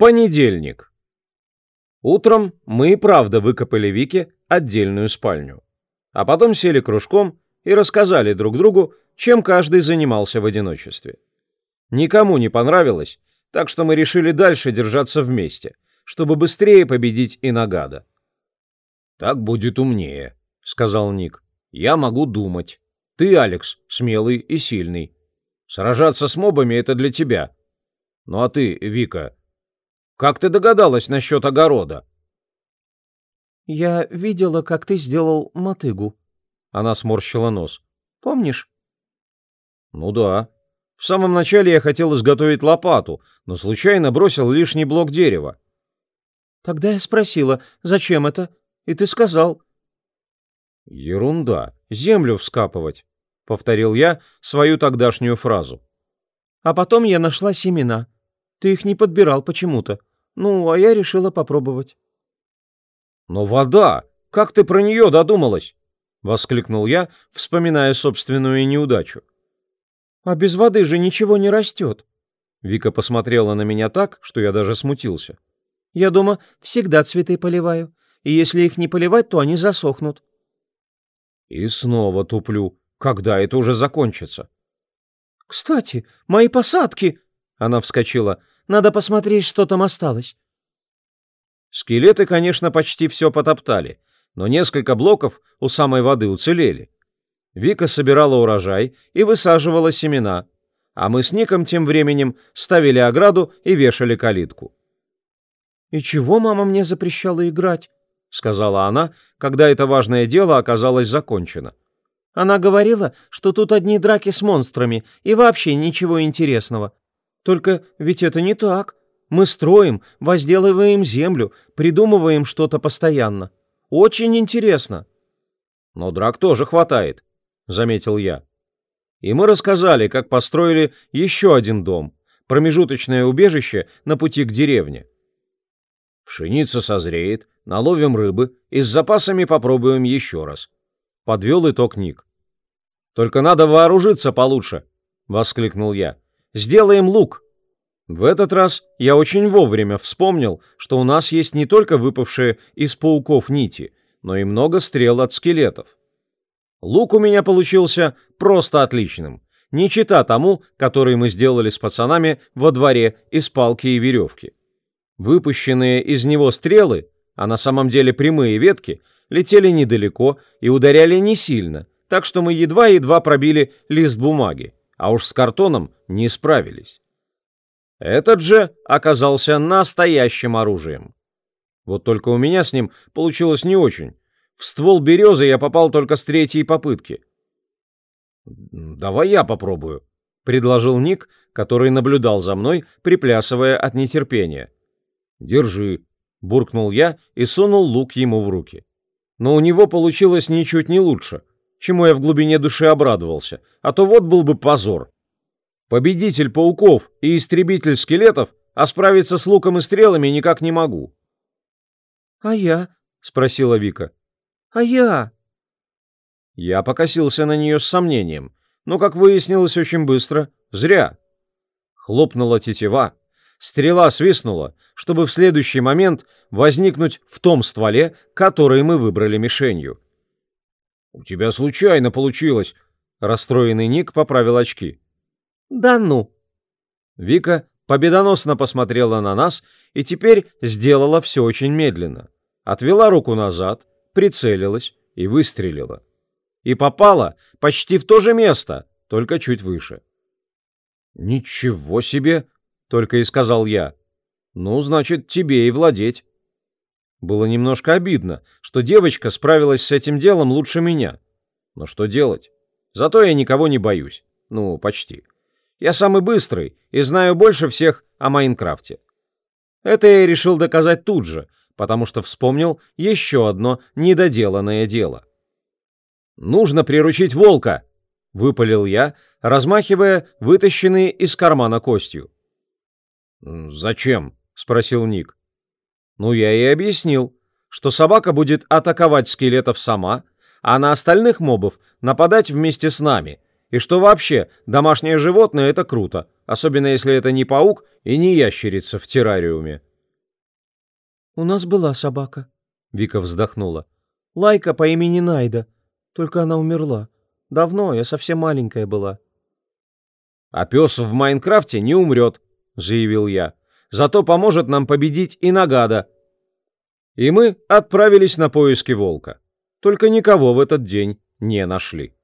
Понедельник. Утром мы и правда выкопали Вике отдельную спальню. А потом сели кружком и рассказали друг другу, чем каждый занимался в одиночестве. Никому не понравилось, так что мы решили дальше держаться вместе, чтобы быстрее победить Инагада. «Так будет умнее», — сказал Ник. «Я могу думать. Ты, Алекс, смелый и сильный. Сражаться с мобами — это для тебя. Ну а ты, Вика, как ты догадалась насчет огорода?» «Я видела, как ты сделал мотыгу». Она сморщила нос. «Помнишь?» «Ну да. В самом начале я хотел изготовить лопату, но случайно бросил лишний блок дерева». «Тогда я спросила, зачем это? И ты сказал...» «Ерунда. Землю вскапывать», — повторил я свою тогдашнюю фразу. «А потом я нашла семена. Ты их не подбирал почему-то. Ну, а я решила попробовать. «Но вода! Как ты про нее додумалась?» — воскликнул я, вспоминая собственную неудачу. «А без воды же ничего не растет». Вика посмотрела на меня так, что я даже смутился. «Я дома всегда цветы поливаю, и если их не поливать, то они засохнут». И снова туплю. Когда это уже закончится? «Кстати, мои посадки!» Она вскочила. Надо посмотреть, что там осталось. Скелеты, конечно, почти все потоптали, но несколько блоков у самой воды уцелели. Вика собирала урожай и высаживала семена, а мы с Ником тем временем ставили ограду и вешали калитку. «И чего мама мне запрещала играть?» — сказала она, когда это важное дело оказалось закончено. «Она говорила, что тут одни драки с монстрами и вообще ничего интересного. Только ведь это не так. Мы строим, возделываем землю, придумываем что-то постоянно. Очень интересно. Но драк тоже хватает, заметил я. И мы рассказали, как построили еще один дом, промежуточное убежище на пути к деревне. Пшеница созреет, наловим рыбы и с запасами попробуем еще раз. Подвел итог Ник. Только надо вооружиться получше, воскликнул я. Сделаем лук. В этот раз я очень вовремя вспомнил, что у нас есть не только выпавшие из пауков нити, но и много стрел от скелетов. Лук у меня получился просто отличным, не чита тому, который мы сделали с пацанами во дворе из палки и веревки. Выпущенные из него стрелы, а на самом деле прямые ветки, летели недалеко и ударяли не сильно, так что мы едва-едва пробили лист бумаги а уж с картоном не справились. Этот же оказался настоящим оружием. Вот только у меня с ним получилось не очень. В ствол березы я попал только с третьей попытки. «Давай я попробую», — предложил Ник, который наблюдал за мной, приплясывая от нетерпения. «Держи», — буркнул я и сунул лук ему в руки. Но у него получилось ничуть не лучше чему я в глубине души обрадовался, а то вот был бы позор. Победитель пауков и истребитель скелетов, а справиться с луком и стрелами никак не могу. — А я? — спросила Вика. — А я? Я покосился на нее с сомнением, но, как выяснилось очень быстро, зря. Хлопнула тетива, стрела свистнула, чтобы в следующий момент возникнуть в том стволе, который мы выбрали мишенью. «У тебя случайно получилось!» Расстроенный Ник поправил очки. «Да ну!» Вика победоносно посмотрела на нас и теперь сделала все очень медленно. Отвела руку назад, прицелилась и выстрелила. И попала почти в то же место, только чуть выше. «Ничего себе!» — только и сказал я. «Ну, значит, тебе и владеть». Было немножко обидно, что девочка справилась с этим делом лучше меня. Но что делать? Зато я никого не боюсь. Ну, почти. Я самый быстрый и знаю больше всех о Майнкрафте. Это я решил доказать тут же, потому что вспомнил еще одно недоделанное дело. «Нужно приручить волка!» — выпалил я, размахивая вытащенные из кармана костью. «Зачем?» — спросил Ник. Ну, я и объяснил, что собака будет атаковать скелетов сама, а на остальных мобов нападать вместе с нами, и что вообще домашнее животное — это круто, особенно если это не паук и не ящерица в террариуме. «У нас была собака», — Вика вздохнула. «Лайка по имени Найда. Только она умерла. Давно, я совсем маленькая была». «А пес в Майнкрафте не умрет», — заявил я. «Зато поможет нам победить и Нагада». И мы отправились на поиски волка. Только никого в этот день не нашли.